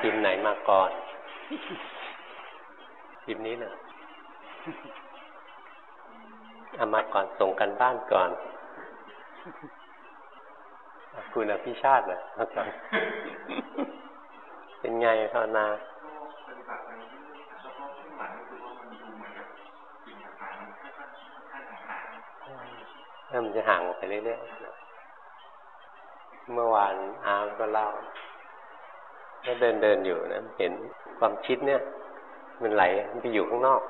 พิมไหนมาก่อนพิมนี้นะเอามาก่อนส่งกันบ้านก่อน คุณอภิชาตินะมาก่อเป็นไงภาวนาเริ่มจะห่างออกไปเรื่อยๆ เมื่อวานอาร์ก็เล่า ก็เดินเดินอยู่นะเห็นความคิดเนี่ย มันไหลมันไปอยู่ข้างนอก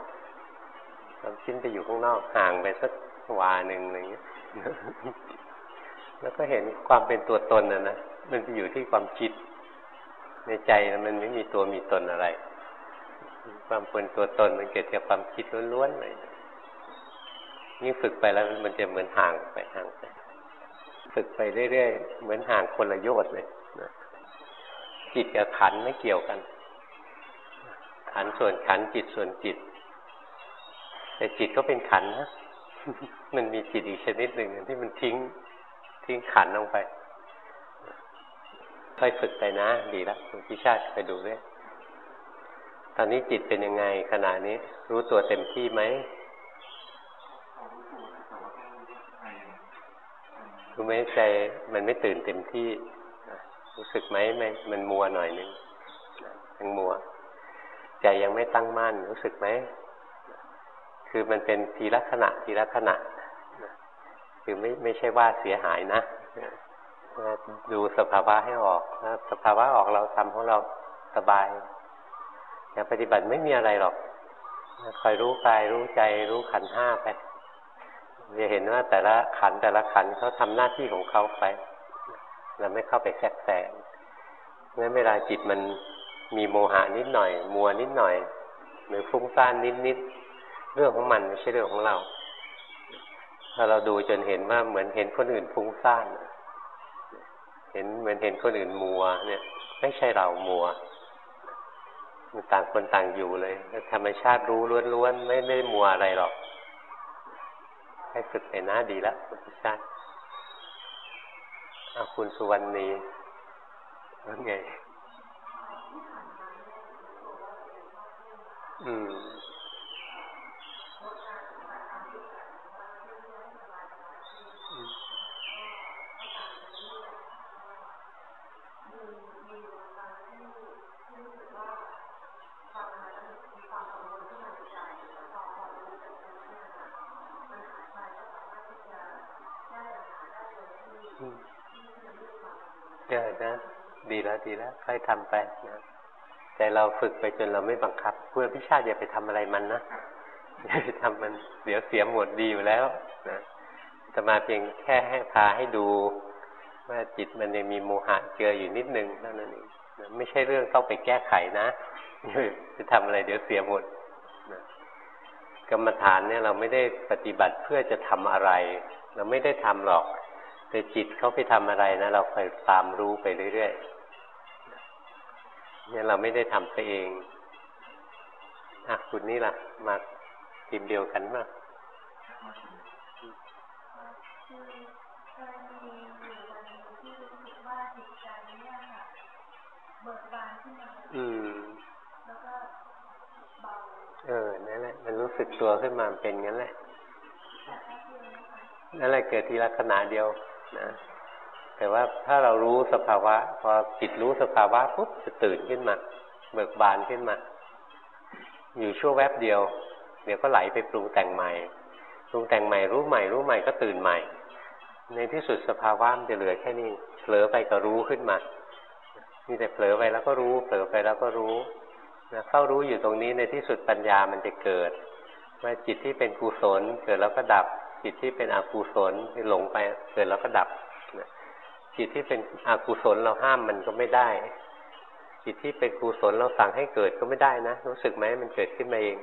ความคิดไปอยู่ข้างนอกห่างไปสักวาหนึ่งอะไรเงี้ยแล้วก็เห็นความเป็นตัวตนนะนะมันไปอยู่ที่ความคิด ในใจมันไม่มีตัวมีตนอะไร ความเป็นตัวตนมันเกิดจากความคิดล้วนๆเลยนี่ฝึกไปแล้วมันจะเหมือนห่างไปห่างไปฝึกไปเรื่อยๆเหมือนห่างคนละโยชน์เลย จิตกับขันไม่เกี่ยวกัน ขันส่วนขันจิตส่วนจิต แต่จิตก็เป็นขันนะมันมีจิตอีกชนิดหนึ่งที่มันทิ้ง ทิ้งขันลงไปค่อยฝึกไปนะ ดีแล้วคุณพิชาติไปดูด้วยตอนนี้จิตเป็นยังไงขณะนี้ รู้ตัวเต็มที่ไหมรู้ไหมใจมันไม่ตื่นเต็มที่ รู้สึกไหมมมันมัวหน่อยนึงยังมัว ใจยังไม่ตั้งมั่นรู้สึกไหมคือมันเป็นทีละขณะทีละขณะคือไม่ไม่ใช่ว่าเสียหายนะดูสภาวะให้ออกถ้าสภาวะออกเราทำของเราสบายการปฏิบัติไม่มีอะไรหรอกคอยรู้กายรู้ใจรู้ขันห้าไปจะเห็นว่าแต่ละขันแต่ละขันเขาทำหน้าที่ของเขาไป เราไม่เข้าไปแทรกแซงงั้นเวลาจิตมันมีโมหะนิดหน่อย มัวนิดหน่อย หรือฟุ้งซ่านนิดนิดเรื่องของมันไม่ใช่เรื่องของเรา ถ้าเราดูจนเห็นว่าเหมือนเห็นคนอื่นฟุ้งซ่านเห็นเหมือนเห็นคนอื่นมัว เนี่ย ไม่ใช่เรามัวมันต่างคนต่างอยู่เลยธรรมชาติรู้ล้วนๆไม่ไม่มัวอะไรหรอก ให้ฝึกไปนะดีแล้วธรรมชาติ คุณสุวรรณีว่าไง อืม เจอนะ ดีแล้วดีแล้วค่อยทำไปนะแต่เราฝึกไปจนเราไม่บังคับ เพื่อพิชาติอย่าไปทำอะไรมันนะอย่าไปทำมันเดี๋ยวเสียหมดดีอยู่แล้วนะจะมาเพียงแค่ให้พาให้ดู ว่าจิตมันยังมีโมหะเจืออยู่นิดนึงเท่านั้นเองไม่ใช่เรื่องต้องไปแก้ไขนะจะทำอะไรเดี๋ยวเสียหมดนะกรรมฐานเนี่ยเราไม่ได้ปฏิบัติเพื่อจะทำอะไร เราไม่ได้ทำหรอก แต่จิตเขาไปทำอะไรนะ เราคอยตามรู้ไปเรื่อยๆเนี่ยเราไม่ได้ทำไปเองอะคุณนี่ล่ะ มาทีมเดียวกันมั้ยอืมเออ นั่นแหละ มันรู้สึกตัวขึ้นมาเป็นงั้นแหละ นั่นแหละเกิดทีละขณะเดียว นะแต่ว่าถ้าเรารู้สภาวะ พอจิตรู้สภาวะปุ๊บจะตื่นขึ้นมา เบิกบานขึ้นมา อยู่ชั่วแวบเดียว เดี๋ยวก็ไหลไปปรุงแต่งใหม่ปรุงแต่งใหม่รู้ใหม่รู้ใหม่ก็ตื่นใหม่ ในที่สุดสภาวะมันจะเหลือแค่นี้เผลอไปก็รู้ขึ้นมามีแต่เผลอไปแล้วก็รู้เผลอไปแล้วก็รู้นะเข้ารู้อยู่ตรงนี้ในที่สุดปัญญามันจะเกิดว่าจิตที่เป็นกุศลเกิดแล้วก็ดับ จิตที่เป็นอกุศลที่หลงไปเกิดแล้วก็ดับจิตที่เป็นอกุศลเราห้ามมันก็ไม่ได้ จิตที่เป็นกุศลเราสั่งให้เกิดก็ไม่ได้นะรู้สึกไหมมันเกิดขึ้นมาเอง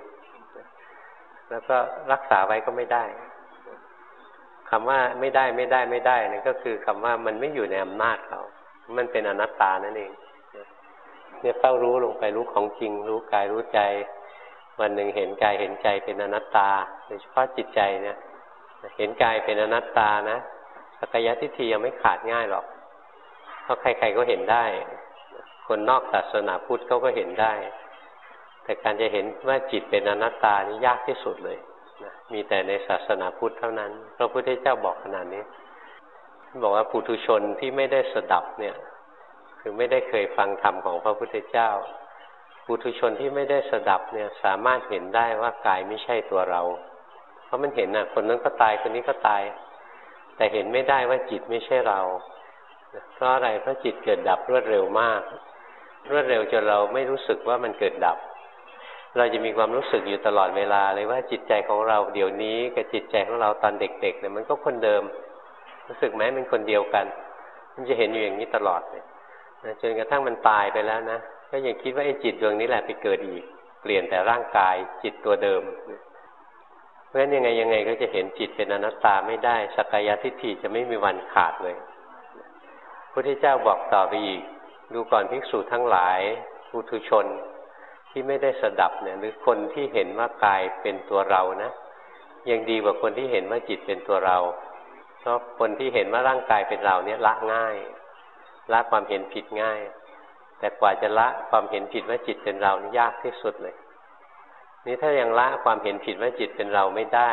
แล้วก็รักษาไว้ก็ไม่ได้คำว่าไม่ได้ไม่ได้ไม่ได้นั่นก็คือคำว่ามันไม่อยู่ในอำนาจเขามันเป็นอนัตตานั่นเองเนี่ยเฝ้ารู้ลงไปรู้ของจริง รู้กายรู้ใจ วันหนึ่งเห็นกายเห็นใจเป็นอนัตตาโดยเฉพาะจิตใจเนี่ย เห็นกายเป็นอนัตตานะสักยะทิฏฐิยังไม่ขาดง่ายหรอก เพราะใครๆก็เห็นได้ คนนอกศาสนาพุทธเขาก็เห็นได้ แต่การจะเห็นว่าจิตเป็นอนัตตานี่ยากที่สุดเลยนะมีแต่ในศาสนาพุทธเท่านั้น พระพุทธเจ้าบอกขนาดนี้บอกว่าปุถุชนที่ไม่ได้สดับเนี่ย คือไม่ได้เคยฟังธรรมของพระพุทธเจ้าปุถุชนที่ไม่ได้สดับเนี่ยสามารถเห็นได้ว่ากายไม่ใช่ตัวเรา ราะมันเห็นน่ะ คนนั้นก็ตายคนนี้ก็ตาย แต่เห็นไม่ได้ว่าจิตไม่ใช่เราเพราะอะไรเพราะจิตเกิดดับรวดเร็วมาก รวดเร็วจนเราไม่รู้สึกว่ามันเกิดดับ เราจะมีความรู้สึกอยู่ตลอดเวลาเลยว่าจิตใจของเราเดี๋ยวนี้กับจิตใจของเราตอนเด็กๆเนี่ยมันก็คนเดิม รู้สึกไหมเป็นคนเดียวกัน มันจะเห็นอยู่อย่างนี้ตลอดเลยจนกระทั่งมันตายไปแล้วนะก็ยังคิดว่าไอ้จิตดวงนี้แหละไปเกิดอีก เปลี่ยนแต่ร่างกายจิตตัวเดิม เพราะฉะนั้นยังไงยังไงก็จะเห็นจิตเป็นอนัตตาไม่ได้สักกายทิฏฐิจะไม่มีวันขาดเลยพระพุทธเจ้าบอกต่อไปอีก ดูก่อนภิกษุทั้งหลายปุถุชนที่ไม่ได้สดับเนี่ยหรือคนที่เห็นว่ากายเป็นตัวเรานะยังดีกว่าคนที่เห็นว่าจิตเป็นตัวเรา เพราะคนที่เห็นว่าร่างกายเป็นเราเนี่ยละง่ายละความเห็นผิดง่าย แต่กว่าจะละความเห็นผิดว่าจิตเป็นเรานี่ยากที่สุดเลย นี่ถ้ายังละความเห็นผิดว่าจิตเป็นเราไม่ได้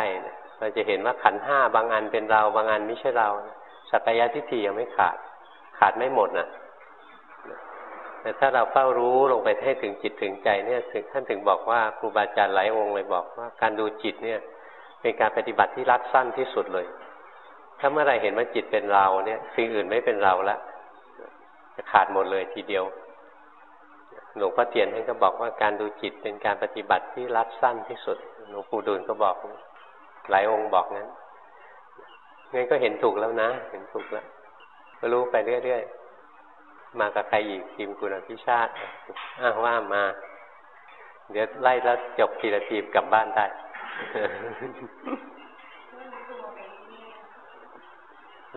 เราจะเห็นว่าขันห้าบางอันเป็นเราบางอันไม่ใช่เรา สักยะทิฏฐิยังไม่ขาด ขาดไม่หมดนะแต่ถ้าเราเฝ้ารู้ลงไปให้ถึงจิตถึงใจเนี่ยท่านถึงบอกว่าครูบาอาจารย์หลายองค์เลยบอกว่าการดูจิตเนี่ยเป็นการปฏิบัติที่รัดสั้นที่สุดเลย ถ้าเมื่อไรเห็นว่าจิตเป็นเราเนี่ยสิ่งอื่นไม่เป็นเราละจะขาดหมดเลยทีเดียว หลวงพ่อเทียนท่านก็บอกว่าการดูจิตเป็นการปฏิบัติที่รัดสั้นที่สุด หลวงปู่ดูลก็บอก หลายองค์บอกงั้นงั้นก็เห็นถูกแล้วนะ เห็นถูกแล้วก็รู้ไปเรื่อยๆ มากับใครอีกทีมคุณอภิชาติอ้าว่ามา เดี๋ยวไล่แล้วจบทีละทีมกลับบ้านได้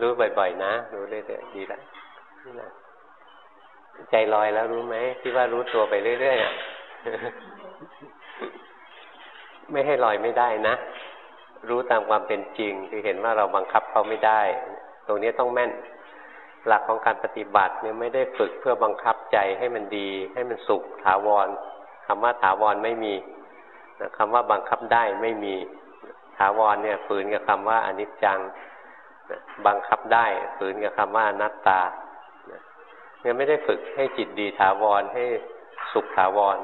รู้บ่อยๆ นะ รู้เรื่อยๆดีแล้วนี่นะ ใจลอยแล้วรู้ไหมที่ว่ารู้ตัวไปเรื่อยๆไม่ให้ลอยไม่ได้นะรู้ตามความเป็นจริง คือเห็นว่าเราบังคับเขาไม่ได้ ตรงนี้ต้องแม่น หลักของการปฏิบัติเนี่ยไม่ได้ฝึกเพื่อบังคับใจให้มันดี ให้มันสุขถาวรคำว่าถาวรไม่มีคำว่าบังคับได้ไม่มีถาวรเนี่ยฝืนกับคำว่าอนิจจังบังคับได้ฝืนกับคำว่าอนัตตา เนี่ยไม่ได้ฝึกให้จิตดีถาวรให้สุขถาวร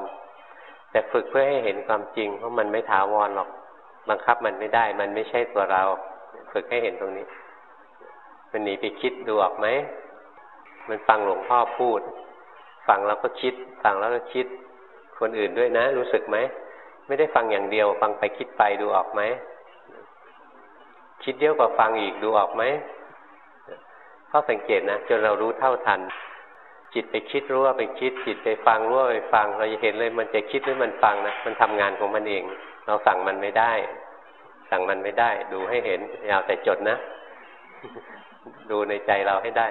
แต่ฝึกเพื่อให้เห็นความจริงเพราะมันไม่ถาวรหรอกบังคับมันไม่ได้ มันไม่ใช่ตัวเรา ฝึกให้เห็นตรงนี้ มันหนีไปคิดดูออกไหมมันฟังหลวงพ่อพูด ฟังแล้วก็คิด ฟังแล้วก็คิด คนอื่นด้วยนะ รู้สึกไหม ไม่ได้ฟังอย่างเดียว ฟังไปคิดไปดูออกไหม คิดเยอะกว่าฟังอีกดูออกไหมข้อสังเกตนะจนเรารู้เท่าทัน จิตไปคิดรู้ว่าไปคิด จิตไปฟังรู้ว่าไปฟัง เราจะเห็นเลยมันจะคิดหรือมันฟังนะมันทำงานของมันเอง เราสั่งมันไม่ได้ สั่งมันไม่ได้ ดูให้เห็นอย่าแต่จดนะ ดูในใจเราให้ได้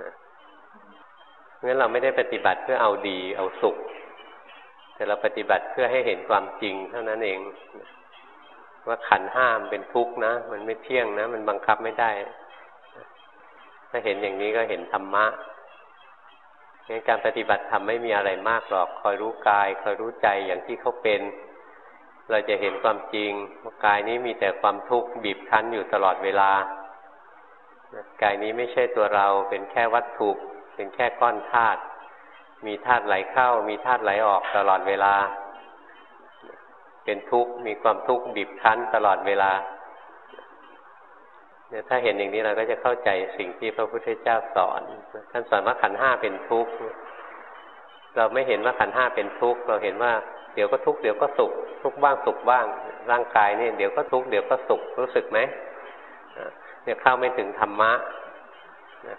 นะงั้นเราไม่ได้ปฏิบัติเพื่อเอาดีเอาสุข แต่เราปฏิบัติเพื่อให้เห็นความจริงเท่านั้นเองว่าขันห้ามเป็นทุกข์นะ มันไม่เที่ยงนะ มันบังคับไม่ได้ ถ้าเห็นอย่างนี้ก็เห็นธรรมะ งั้นการปฏิบัติธรรมไม่มีอะไรมากหรอก คอยรู้กาย คอยรู้ใจอย่างที่เขาเป็น เราจะเห็นความจริงว่ากายนี้มีแต่ความทุกข์บีบคั้นอยู่ตลอดเวลากายนี้ไม่ใช่ตัวเราเป็นแค่วัตถุ เป็นแค่ก้อนธาตุมีธาตุไหลเข้า มีธาตุไหลออกตลอดเวลา เป็นทุกข์มีความทุกข์บีบคั้นตลอดเวลา เนี่ยถ้าเห็นอย่างนี้เราก็จะเข้าใจสิ่งที่พระพุทธเจ้าสอนท่านสอนว่าขันห้าเป็นทุกข์เราไม่เห็นว่าขันห้าเป็นทุกข์เราเห็นว่าเดี๋ยวก็ทุกข์เดี๋ยวก็สุข ทุกข์บ้างสุขบ้าง ร่างกายนี่เดี๋ยวก็ทุกข์เดี๋ยวก็สุขรู้สึกไหมเนี่ยเข้าไม่ถึงธรรมะ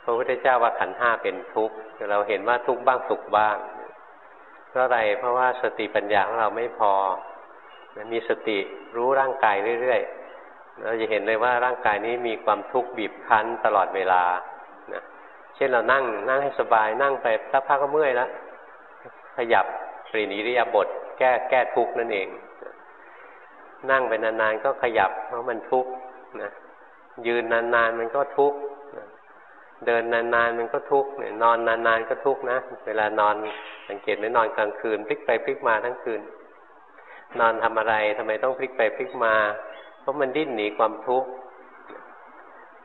พระพุทธเจ้าว่าขันห้าเป็นทุกข์เราเห็นว่าทุกข์บ้างสุขบ้าง เพราะอะไรเพราะว่าสติปัญญาของเราไม่พอมีสติรู้ร่างกายเรื่อยๆ เราจะเห็นเลยว่าร่างกายนี้มีความทุกข์บีบคั้นตลอดเวลานะเช่นเรานั่งนั่งให้สบายนั่งไปสักพักก็เมื่อยแล้วขยับปรีนิริยบท แก้แก้ทุกข์นั่นเอง นั่งไปนานๆก็ขยับเพราะมันทุกข์นะยืนนานๆมันก็ทุกข์เดินนานๆมันก็ทุกข์นอนนานๆก็ทุกข์นะ เวลานอนสังเกตไหมนอนกลางคืนพลิกไปพลิกมาทั้งคืน นอนทำอะไรทำไมต้องพลิกไปพลิกมา เพราะมันดิ้นหนีความทุกข์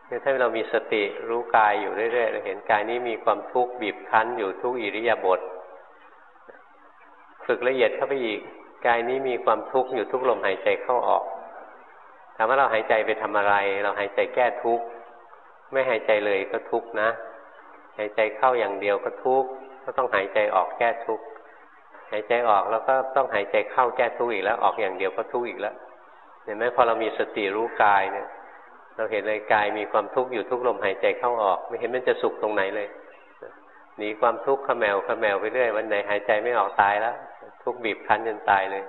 เนี่ยถ้าเรามีสติรู้กายอยู่เรื่อยๆเราเห็นกายนี้มีความทุกข์บีบคั้นอยู่ทุกอิริยาบถฝึกละเอียดเข้าไปอีกกายนี้มีความทุกข์อยู่ทุกลมหายใจเข้าออกถามว่าเราหายใจไปทำอะไร เราหายใจแก้ทุกข์ไม่หายใจเลยก็ทุกข์นะ หายใจเข้าอย่างเดียวก็ทุกข์ก็ต้องหายใจออกแก้ทุกข์หายใจออกแล้วก็ต้องหายใจเข้าแก้ทุกข์อีกแล้ว ออกอย่างเดียวก็ทุกข์อีกแล้ว ห็นไหมพอเรามีสติรู้กายเนี่ย เราเห็นเลยกายมีความทุกข์อยู่ทุกลมหายใจเข้าออก ไม่เห็นมันจะสุขตรงไหนเลยหนีความทุกข์ขมแมวขมแมวไปเรื่อยวันไหนหายใจไม่ออกตายแล้ว ทุกบีบคั้นจนตายเลย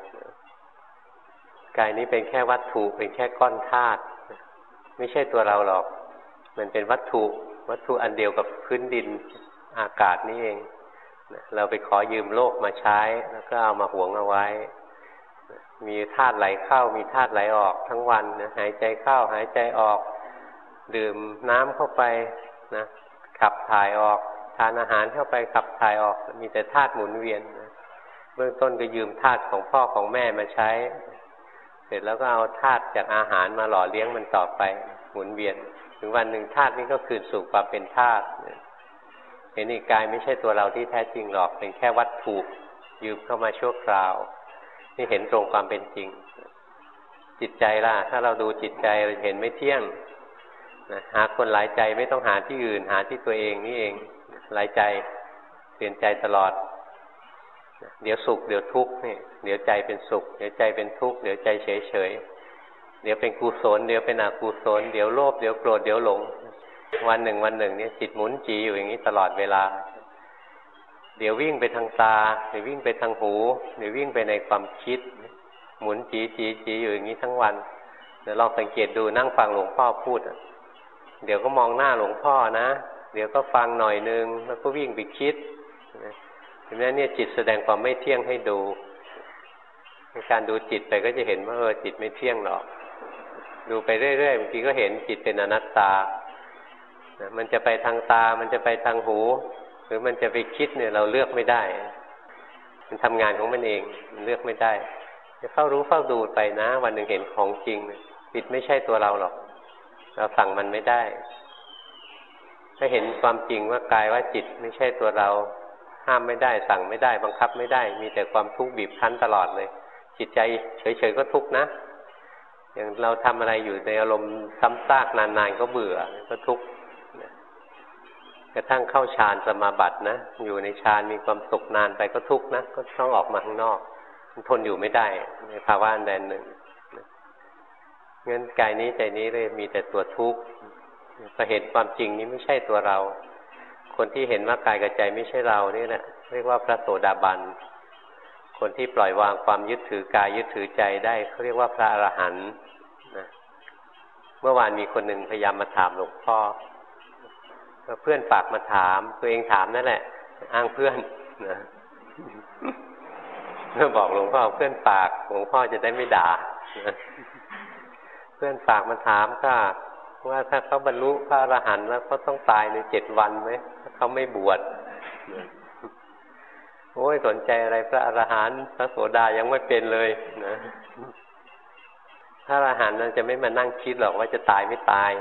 กายนี้เป็นแค่วัตถุเป็นแค่ก้อนธาตุไม่ใช่ตัวเราหรอก มันเป็นวัตถุวัตถุอันเดียวกับพื้นดินอากาศนี่เอง เราไปขอยืมโลกมาใช้ แล้วก็เอามาหวงเอาไว้ มีธาตุไหลเข้า มีธาตุไหลออกทั้งวันนะหายใจเข้าหายใจออก ดื่มน้ำเข้าไปนะขับถ่ายออก ทานอาหารเข้าไปขับถ่ายออก มีแต่ธาตุหมุนเวียนนะเบื้องต้นก็ยืมธาตุของพ่อของแม่มาใช้ เสร็จแล้วก็เอาธาตุจากอาหารมาหล่อเลี้ยงมันต่อไปหมุนเวียน ถึงวันหนึ่งธาตุนี้ก็คืนสู่ความเป็นธาตุเห็นอีกกายไม่ใช่ตัวเราที่แท้จริงหรอกเป็นแค่วัตถุยืมเข้ามาชั่วคราว นี่เห็นตรงความเป็นจริง จิตใจล่ะ ถ้าเราดูจิตใจเราเห็นไม่เที่ยงนะหาคนหลายใจไม่ต้องหาที่อื่น หาที่ตัวเองนี่เองหลายใจเปลี่ยนใจตลอด เดี๋ยวสุขเดี๋ยวทุกข์นี่เดี๋ยวใจเป็นสุข เดี๋ยวใจเป็นทุกข์เดี๋ยวใจเฉยเฉยเดี๋ยวเป็นกุศลเดี๋ยวเป็นอกุศลเดี๋ยวโลภเดี๋ยวโกรธเดี๋ยวหลง วันหนึ่งวันหนึ่งเนี่ยจิตหมุนจีอยู่อย่างนี้ตลอดเวลา เดี๋ยววิ่งไปทางตา เดี๋ยววิ่งไปทางหู เดี๋ยววิ่งไปในความคิด หมุนจีจีจีอยู่อย่างนี้ทั้งวัน เดี๋ยวลองสังเกตดูนั่งฟังหลวงพ่อพูด เดี๋ยวก็มองหน้าหลวงพ่อนะ เดี๋ยวก็ฟังหน่อยนึง แล้วก็วิ่งไปคิดเห็นไหมเนี่ยจิตแสดงความไม่เที่ยงให้ดูในการดูจิตไปก็จะเห็นว่าเออจิตไม่เที่ยงหรอก ดูไปเรื่อยๆบางทีก็เห็นจิตเป็นอนัตตา มันจะไปทางตา มันจะไปทางหู หรือมันจะไปคิดเนี่ยเราเลือกไม่ได้ มันทำงานของมันเอง มันเลือกไม่ได้ จะเฝ้ารู้เฝ้าดูไปนะ วันหนึ่งเห็นของจริงจิตไม่ใช่ตัวเราหรอก เราสั่งมันไม่ได้ ถ้าเห็นความจริงว่ากายว่าจิตไม่ใช่ตัวเรา ห้ามไม่ได้ สั่งไม่ได้ บังคับไม่ได้ มีแต่ความทุกข์บีบคั้นตลอดเลย จิตใจเฉยๆก็ทุกข์นะอย่างเราทำอะไรอยู่ในอารมณ์ซ้ำซากนานๆก็เบื่อก็ทุกข์ กระทั่งเข้าฌานสมาบัตินะ อยู่ในฌานมีความสุขนานไปก็ทุกข์นะ ก็ต้องออกมาข้างนอกมันทนอยู่ไม่ได้ ในภาวะอันใดหนึ่งงั้นกายนี้ใจนี้เลยมีแต่ตัวทุกข์พอเห็นความจริงนี้ไม่ใช่ตัวเรา คนที่เห็นว่ากายกับใจไม่ใช่เรานี่แหละเรียกว่าพระโสดาบัน คนที่ปล่อยวางความยึดถือกายยึดถือใจได้เขาเรียกว่าพระอรหันต์นะเมื่อวานมีคนหนึ่งพยายามมาถามหลวงพ่อ เพื่อนฝากมาถาม ตัวเองถามนั่นแหละ อ้างเพื่อนนะเพื่อบอกหลวงพ่อเพื่อนฝากหลวงพ่อจะได้ไม่ด่าเพื่อนฝากมาถามก็ว่าถ้าเขาบรรลุพระอรหันต์แล้วเขาต้องตายในเจ็ดวันไหมถ้าเขาไม่บวชโอ้ยสนใจอะไรพระอรหันต์พระโสดายังไม่เป็นเลยนะพระอรหันต์จะไม่มานั่งคิดหรอกว่าจะตายไม่ตาย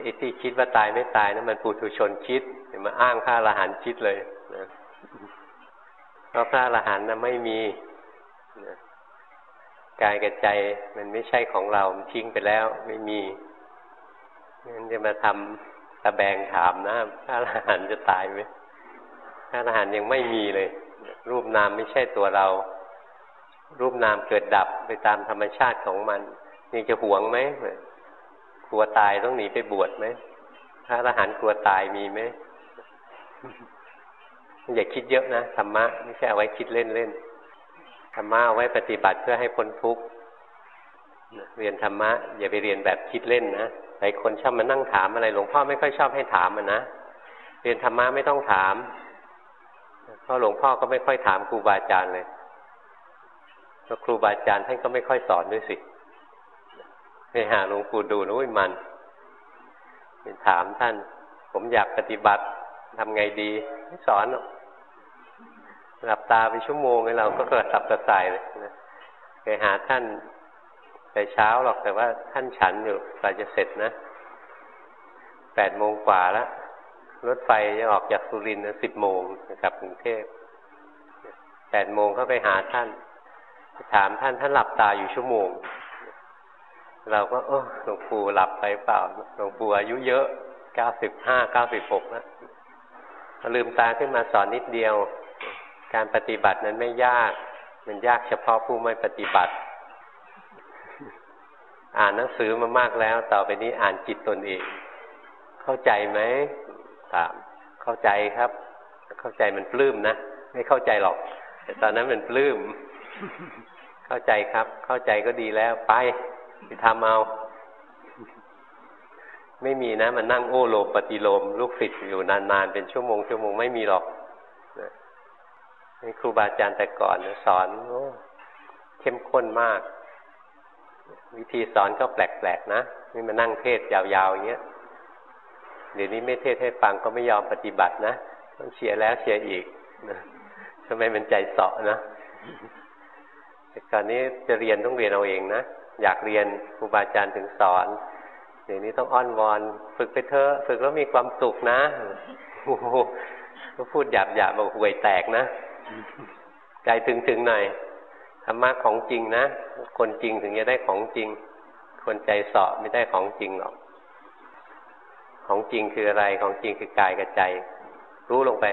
ไอ้ที่คิดว่าตายไม่ตายนะั้นมันปุถุชนคิดมาอ้างพระอรหันต์คิดเลยนะเพราะพระอรหันต์นะไม่มีนะกายกับใจมันไม่ใช่ของเราทิ้งไปแล้ว ไม่มีงั้นจะมาทำตะแบงถามนะพระอรหันต์จะตายไหมพระอรหันต์ยังไม่มีเลย รูปนามไม่ใช่ตัวเรา รูปนามเกิดดับไปตามธรรมชาติของมัน ยังจะหวงไหม ลัวตายต้องหนีไปบวชไหมพระอรหันต์กลัวตายมีไหมอย่าคิดเยอะนะธรรมะไม่ใช่เอาไว้คิดเล่นๆธรรมะเอาไว้ปฏิบัติเพื่อให้พ้นทุกข์เรียนธรรมะ อย่าไปเรียนแบบคิดเล่นนะหลายคนชอบมานั่งถามอะไรหลวงพ่อไม่ค่อยชอบให้ถามมันนะเรียนธรรมะไม่ต้องถามเพราะหลวงพ่อก็ไม่ค่อยถามครูบาอาจารย์เลยเพราะครูบาอาจารย์ท่านก็ไม่ค่อยสอนด้วยสิ ไปหาหลวงปู่ดูนุ้ยมันถามท่าน ผมอยากปฏิบัติทำไงดีไม่สอนหลับตาไปชั่วโมงเราก็เกิดสับกระส่ายเลยนะไปหาท่านแต่เช้าหรอกแต่ว่าท่านฉันอยู่กว่าจะเสร็จนะแปดโมงกว่าแล้วรถไฟจะออกจากสุรินทร์สิบโมงกลับกรุงเทพแปดโมงเข้าไปหาท่านถามท่านท่านหลับตาอยู่ชั่วโมง เราก็เออหลวงปู่หลับไปเปล่าหลวงปู่อายุเยอะเก้าสิบห้าเก้าสิบหกแล้วลืมตาขึ้นมาสอนนิดเดียว การปฏิบัตินั้นไม่ยาก มันยากเฉพาะผู้ไม่ปฏิบัติ อ่านหนังสือมามากแล้ว ต่อไปนี้อ่านจิตตนเอง เข้าใจไหมถามเข้าใจครับ เข้าใจมันปลื้มนะไม่เข้าใจหรอก แต่ตอนนั้นมันปลื้ม เข้าใจครับ เข้าใจก็ดีแล้วไป ไปทำเอาไม่มีนะ มันนั่งโอ้โลปฏิโลม ลูกศิษย์อยู่นาน ๆ เป็นชั่วโมงชั่วโมงไม่มีหรอกนี่ครูบาอาจารย์แต่ก่อนสอนโอ้เข้มข้นมาก วิธีสอนก็แปลก ๆ นะนี่มานั่งเทศยาวๆอย่างเงี้ยเดี๋ยวนี้ไม่เทศให้ฟังก็ไม่ยอมปฏิบัตินะต้องเชียร์แล้วเชียร์อีกนะทำไมมันใจเสาะนะแต่ก่อนนี้จะเรียนต้องเรียนเอาเองนะ อยากเรียนครูบาอาจารย์ถึงสอนเดี๋ยวนี้ต้องอ้อนวอนฝึกไปเถอะฝึกแล้วมีความสุขนะโอ้โหก็พูดหยาบหยาบบอกห่วยแตกนะใจถึงถึงหน่อยธรรมะของจริงนะคนจริงถึงจะได้ของจริง คนใจเสาะไม่ได้ของจริงหรอกของจริงคืออะไรของจริงคือกายกับใจ รู้ลงไป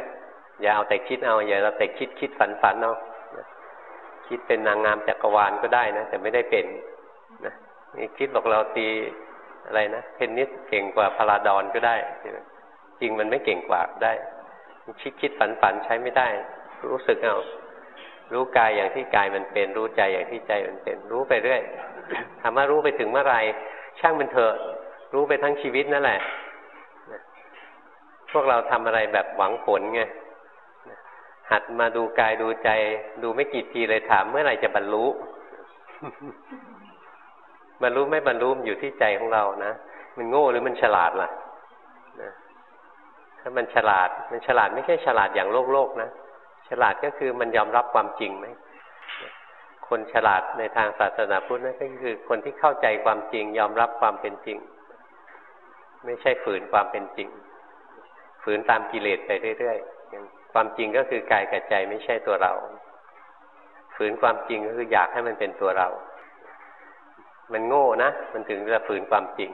อย่าเอาแต่คิดเอา อย่าเราแต่คิดคิดฝันฝันเอาคิดเป็นนางงามจักรวาลก็ได้นะแต่ไม่ได้เป็น นี่คิดบอกเราตีอะไรนะเทนนิสเก่งกว่าพาราดอนก็ได้ จริงมันไม่เก่งกว่าได้คิดคิดฝันฝันใช้ไม่ได้ รู้สึกเอารู้กายอย่างที่กายมันเป็น รู้ใจอย่างที่ใจมันเป็น รู้ไปเรื่อยถามว่ารู้ไปถึงเมื่อไหร่ช่างมันเถอะรู้ไปทั้งชีวิตนั่นแหละพวกเราทำอะไรแบบหวังผลไงหัดมาดูกายดูใจ ดูไม่กี่ทีเลยถามเมื่อไหร่จะบรรลุ บรรลุไม่บรรลุอยู่ที่ใจของเรานะมันโง่หรือมันฉลาดล่ะนะถ้ามันฉลาด มันฉลาดไม่ใช่ฉลาดอย่างโลกโลกนะ ฉลาดก็คือมันยอมรับความจริงไหม คนฉลาดในทางศาสนาพุทธนั่นก็คือคนที่เข้าใจความจริง ยอมรับความเป็นจริง ไม่ใช่ฝืนความเป็นจริง ฝืนตามกิเลสไปเรื่อยๆความจริงก็คือกายกับใจไม่ใช่ตัวเรา ฝืนความจริงก็คืออยากให้มันเป็นตัวเรา มันโง่นะ มันถึงจะฝืนความจริง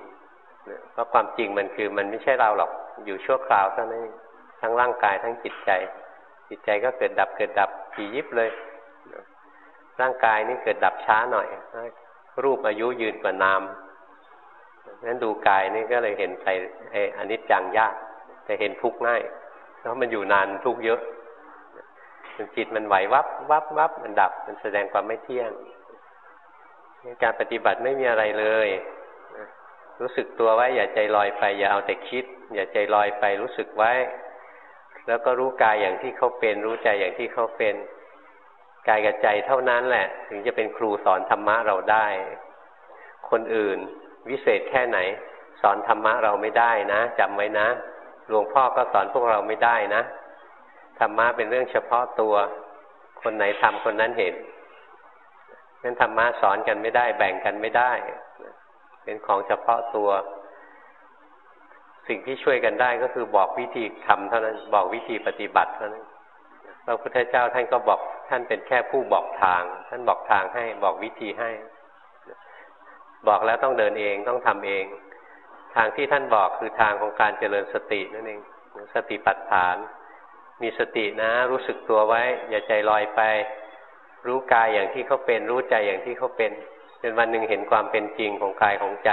เพราะความจริงมันคือมันไม่ใช่เราหรอกอยู่ชั่วคราวเท่านั้นทั้งร่างกายทั้งจิตใจ จิตใจก็เกิดดับเกิดดับขี่ยิบเลย ร่างกายนี่เกิดดับช้าหน่อย รูปอายุยืนกว่านามนั้นดูกายนี่ก็เลยเห็นใจไอ้อนิจจังยาก แต่เห็นทุกข์ง่ายเพราะมันอยู่นานทุกข์เยอะจิตมันไหววับวับวับมันดับ มันแสดงความไม่เที่ยง การปฏิบัติไม่มีอะไรเลยรู้สึกตัวไว้ อย่าใจลอยไป อย่าเอาแต่คิด อย่าใจลอยไปรู้สึกไว้ แล้วก็รู้กายอย่างที่เขาเป็น รู้ใจอย่างที่เขาเป็นกายกับใจเท่านั้นแหละ ถึงจะเป็นครูสอนธรรมะเราได้ คนอื่น วิเศษแค่ไหน สอนธรรมะเราไม่ได้นะจำไว้นะหลวงพ่อก็สอนพวกเราไม่ได้นะธรรมะเป็นเรื่องเฉพาะตัว คนไหนทำคนนั้นเห็น นั้นธรรมะสอนกันไม่ได้ แบ่งกันไม่ได้ เป็นของเฉพาะตัว สิ่งที่ช่วยกันได้ก็คือบอกวิธีทำเท่านั้น บอกวิธีปฏิบัติเท่านั้นพระพุทธเจ้าท่านก็บอกท่านเป็นแค่ผู้บอกทาง ท่านบอกทางให้บอกวิธีให้ บอกแล้วต้องเดินเองต้องทำเอง ทางที่ท่านบอกคือทางของการเจริญสตินั่นเองสติปัฏฐาน มีสตินะ รู้สึกตัวไว้ อย่าใจลอยไป รู้กายอย่างที่เขาเป็น รู้ใจอย่างที่เขาเป็นจนวันหนึ่งเห็นความเป็นจริงของกายของใจ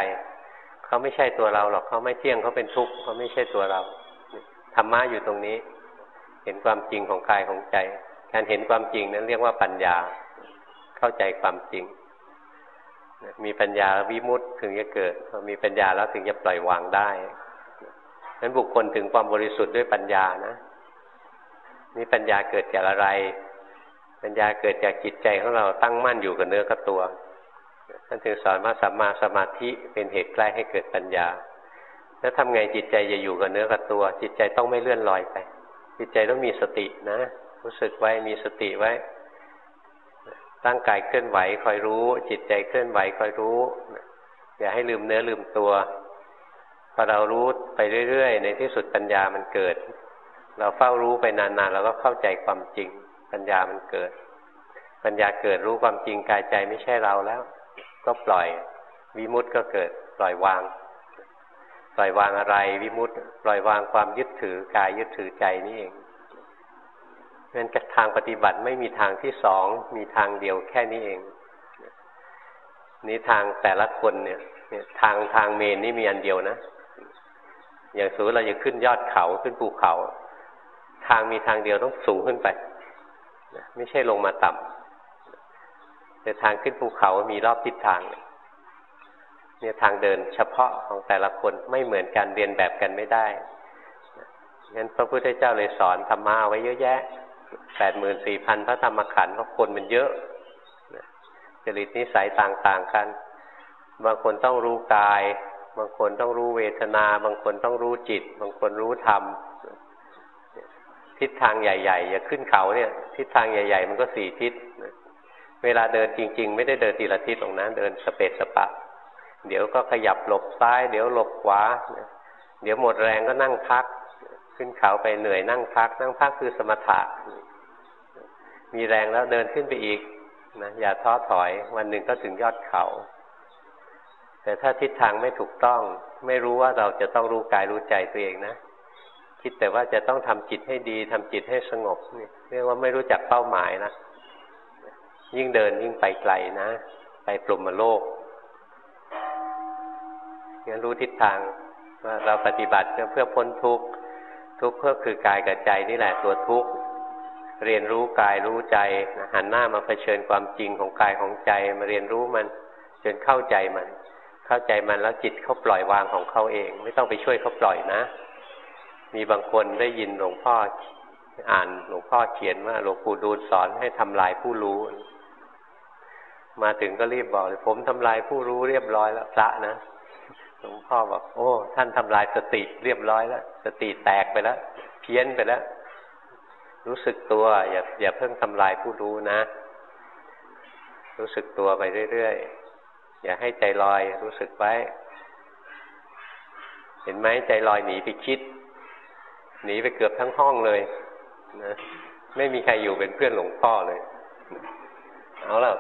เขาไม่ใช่ตัวเราหรอกเขาไม่เที่ยงเขาเป็นทุกข์เขาไม่ใช่ตัวเราธรรมะอยู่ตรงนี้ เห็นความจริงของกายของใจ การเห็นความจริงนั้นเรียกว่าปัญญา เข้าใจความจริง มีปัญญาวิมุตต์ถึงจะเกิดพอมีปัญญาแล้วถึงจะปล่อยวางได้นั้นบุคคลถึงความบริสุทธิ์ด้วยปัญญานะนี่ปัญญาเกิดจากอะไร ปัญญาเกิดจากจิตใจของเราตั้งมั่นอยู่กับเนื้อกับตัวท่านถึงสอนว่าสัมมาสมาธิเป็นเหตุใกล้ให้เกิดปัญญา แล้วทำไงจิตใจจะอยู่กับเนื้อกับตัว จิตใจต้องไม่เลื่อนลอยไป จิตใจต้องมีสตินะ รู้สึกไว้มีสติไว้ตั้งกายเคลื่อนไหวคอยรู้ จิตใจเคลื่อนไหวคอยรู้อย่าให้ลืมเนื้อลืมตัวพอเรารู้ไปเรื่อยๆ ในที่สุดปัญญามันเกิด เราเฝ้ารู้ไปนานๆเราก็เข้าใจความจริง ปัญญามันเกิด ปัญญาเกิดรู้ความจริงกายใจไม่ใช่เราแล้ว ก็ปล่อยวิมุตต์ก็เกิดปล่อยวาง ปล่อยวางอะไรวิมุตต์ปล่อยวางความยึดถือกายยึดถือใจนี่เองงั้นทางปฏิบัติไม่มีทางที่สองมีทางเดียวแค่นี้เอง นี้ทางแต่ละคนเนี่ย ทางทางเมนนี่มีอันเดียวนะ อย่างสูงเราจะขึ้นยอดเขาขึ้นภูเขา ทางมีทางเดียวต้องสูงขึ้นไป ไม่ใช่ลงมาต่ำแต่ทางขึ้นภูเขามีรอบทิศทางเนี่ยทางเดินเฉพาะของแต่ละคนไม่เหมือนกันเรียนแบบกันไม่ได้งั้นพระพุทธเจ้าเลยสอนธรรมะไว้เยอะแยะแปดหมื่นสี่พันพระธรรมขันธ์เพราะคนมันเยอะจริตนิสัยต่างๆกัน บางคนต้องรู้กาย บางคนต้องรู้เวทนา บางคนต้องรู้จิต บางคนรู้ธรรม ทิศทางใหญ่ๆอย่าขึ้นเขาเนี่ย ทิศทางใหญ่ ๆ มันก็สี่ทิศเวลาเดินจริง ๆ ไม่ได้เดินทีละทิศตรงนั้นเดินสเปซสปะ เดี๋ยวก็ขยับหลบซ้าย เดี๋ยวหลบขวา เดี๋ยวหมดแรงก็นั่งพัก ขึ้นเขาไปเหนื่อยนั่งพัก นั่งพักคือสมถะ มีแรงแล้วเดินขึ้นไปอีกนะอย่าท้อถอย วันหนึ่งก็ถึงยอดเขา แต่ถ้าทิศทางไม่ถูกต้อง ไม่รู้ว่าเราจะต้องรู้กายรู้ใจตัวเองนะ คิดแต่ว่าจะต้องทำจิตให้ดีทำจิตให้สงบนี่เรียกว่าไม่รู้จักเป้าหมายนะยิ่งเดินยิ่งไปไกลนะ ไปปลุมมาโลกงั้นรู้ทิศทางว่าเราปฏิบัติเพื่อพ้นทุกข์ทุกข์เพื่อคือกายกับใจนี่แหละตัวทุกข์เรียนรู้กายรู้ใจหันหน้ามาเผชิญความจริงของกายของใจมาเรียนรู้มันจนเข้าใจมัน เข้าใจมันแล้วจิตเขาปล่อยวางของเขาเอง ไม่ต้องไปช่วยเขาปล่อยนะ มีบางคนได้ยินหลวงพ่ออ่านหลวงพ่อเขียนว่าหลวงปู่ดูลสอนให้ทำลายผู้รู้ มาถึงก็รีบบอกเลยผมทำลายผู้รู้เรียบร้อยแล้วพระนะหลวงพ่อบอกโอ้ ท่านทำลายสติเรียบร้อยแล้วสติแตกไปแล้วเพี้ยนไปแล้ว รู้สึกตัวอย่าอย่าเพิ่งทำลายผู้รู้นะ รู้สึกตัวไปเรื่อยๆอย่าให้ใจลอยรู้สึกไว้ เห็นไหมใจลอยหนีไปคิด หนีไปเกือบทั้งห้องเลยนะไม่มีใครอยู่เป็นเพื่อนหลวงพ่อเลย เอาละ